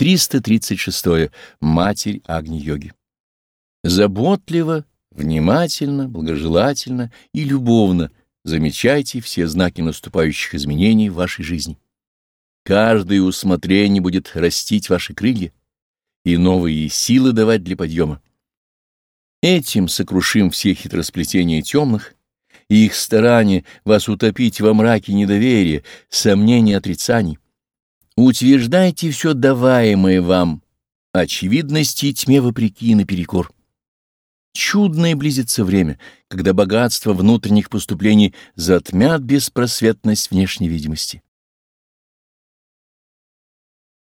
336. Матерь Агни-йоги. Заботливо, внимательно, благожелательно и любовно замечайте все знаки наступающих изменений в вашей жизни. Каждое усмотрение будет растить ваши крылья и новые силы давать для подъема. Этим сокрушим все хитросплетения темных и их старания вас утопить во мраке недоверия, сомнений, отрицаний. Утверждайте все даваемое вам, очевидности и тьме вопреки и наперекор. Чудное близится время, когда богатство внутренних поступлений затмят беспросветность внешней видимости.